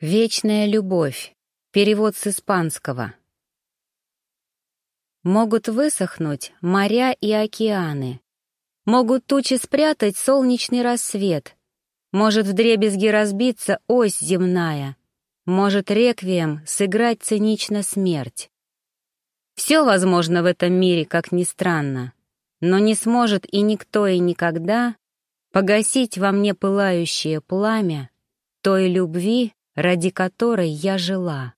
Вечная любовь. Перевод с испанского. Могут высохнуть моря и океаны. Могут тучи спрятать солнечный рассвет. Может вдребезги разбиться ось земная. Может реквием сыграть цинично смерть. Все возможно в этом мире, как ни странно, но не сможет и никто и никогда погасить во мне пылающее пламя той любви, ради которой я жила.